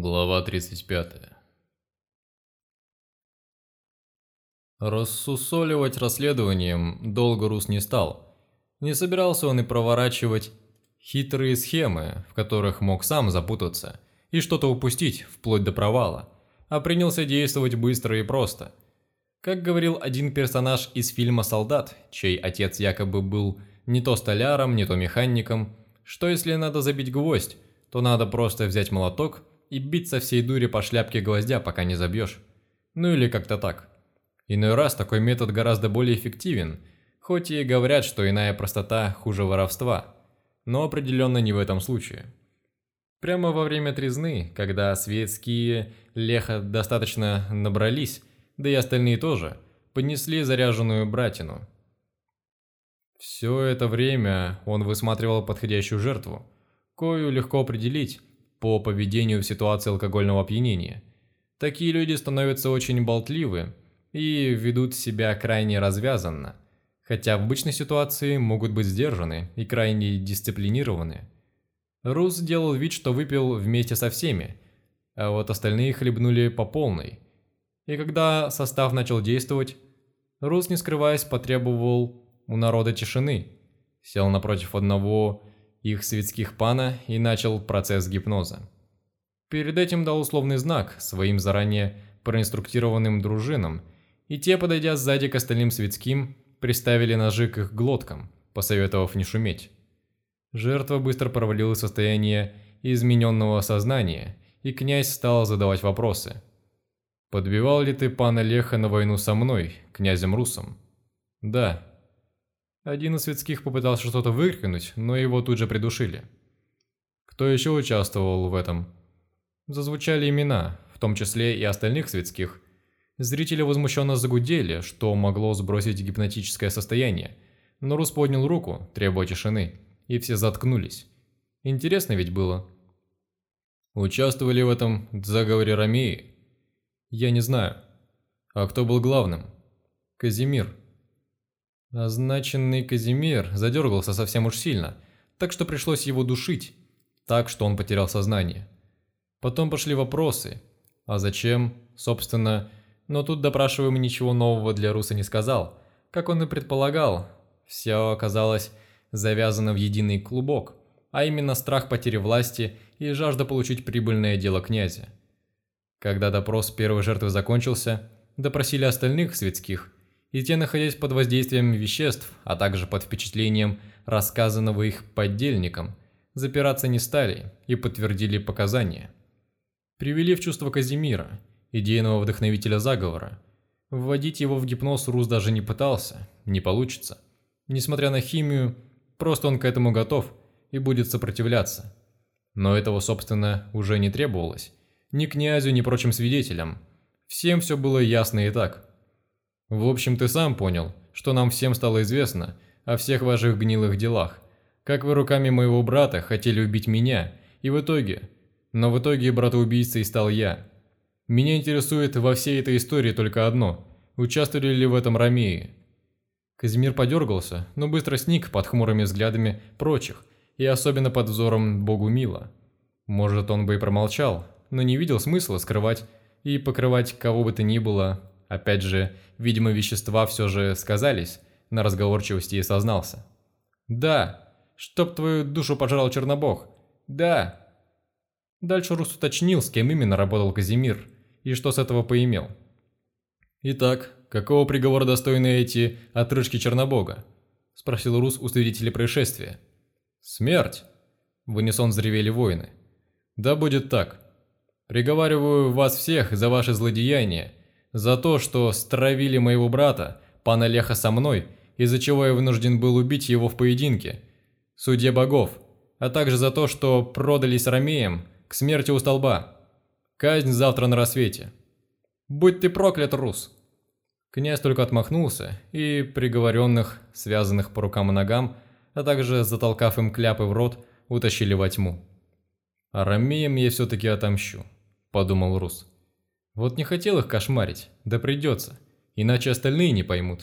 Глава 35 Рассусоливать расследованием долго Рус не стал. Не собирался он и проворачивать хитрые схемы, в которых мог сам запутаться и что-то упустить, вплоть до провала, а принялся действовать быстро и просто. Как говорил один персонаж из фильма «Солдат», чей отец якобы был не то столяром, не то механиком, что если надо забить гвоздь, то надо просто взять молоток и бить со всей дури по шляпке гвоздя, пока не забьешь. Ну или как-то так. Иной раз такой метод гораздо более эффективен, хоть и говорят, что иная простота хуже воровства, но определенно не в этом случае. Прямо во время трезны, когда светские леха достаточно набрались, да и остальные тоже, поднесли заряженную братину. Все это время он высматривал подходящую жертву, кою легко определить, по поведению в ситуации алкогольного опьянения. Такие люди становятся очень болтливы и ведут себя крайне развязанно, хотя в обычной ситуации могут быть сдержаны и крайне дисциплинированы. Рус сделал вид, что выпил вместе со всеми, а вот остальные хлебнули по полной. И когда состав начал действовать, Рус, не скрываясь, потребовал у народа тишины, сел напротив одного их светских пана и начал процесс гипноза. Перед этим дал условный знак своим заранее проинструктированным дружинам, и те, подойдя сзади к остальным светским, приставили ножи к их глоткам, посоветовав не шуметь. Жертва быстро провалилась в состояние измененного сознания, и князь стал задавать вопросы. «Подбивал ли ты пана Леха на войну со мной, князем Русом?» «Да», один из светских попытался что-то выкрикнуть, но его тут же придушили. Кто еще участвовал в этом? Зазвучали имена, в том числе и остальных светских. Зрители возмущенно загудели, что могло сбросить гипнотическое состояние, но Рус поднял руку, требуя тишины, и все заткнулись. Интересно ведь было. Участвовали в этом заговоре Ромеи? Я не знаю. А кто был главным? Казимир. Означенный Казимир задергался совсем уж сильно, так что пришлось его душить, так что он потерял сознание. Потом пошли вопросы. А зачем, собственно, но тут допрашиваемый ничего нового для Руса не сказал. Как он и предполагал, все оказалось завязано в единый клубок, а именно страх потери власти и жажда получить прибыльное дело князя. Когда допрос первой жертвы закончился, допросили остальных светских – и те, находясь под воздействием веществ, а также под впечатлением рассказанного их поддельником, запираться не стали и подтвердили показания. Привели в чувство Казимира, идейного вдохновителя заговора. Вводить его в гипноз Рус даже не пытался, не получится. Несмотря на химию, просто он к этому готов и будет сопротивляться. Но этого, собственно, уже не требовалось. Ни князю, ни прочим свидетелям. Всем все было ясно и так – в общем, ты сам понял, что нам всем стало известно о всех ваших гнилых делах. Как вы руками моего брата хотели убить меня, и в итоге... Но в итоге брата-убийцей стал я. Меня интересует во всей этой истории только одно. Участвовали ли в этом ромеи? Казимир подергался, но быстро сник под хмурыми взглядами прочих, и особенно под взором Богу Мила. Может, он бы и промолчал, но не видел смысла скрывать и покрывать кого бы то ни было Опять же, видимо, вещества все же сказались на разговорчивости и сознался. «Да, чтоб твою душу пожрал Чернобог. Да». Дальше Рус уточнил, с кем именно работал Казимир, и что с этого поимел. «Итак, какого приговора достойны эти отрыжки Чернобога?» – спросил Рус у свидетелей происшествия. «Смерть!» – в унисон взревели воины. «Да будет так. Приговариваю вас всех за ваши злодеяния за то, что стравили моего брата, пана Леха со мной, из-за чего я вынужден был убить его в поединке. Судья богов, а также за то, что продались ромеям к смерти у столба. Казнь завтра на рассвете. Будь ты проклят, Рус!» Князь только отмахнулся, и приговоренных, связанных по рукам и ногам, а также затолкав им кляпы в рот, утащили во тьму. «А ромеям я все-таки отомщу», – подумал Рус. Вот не хотел их кошмарить, да придется, иначе остальные не поймут.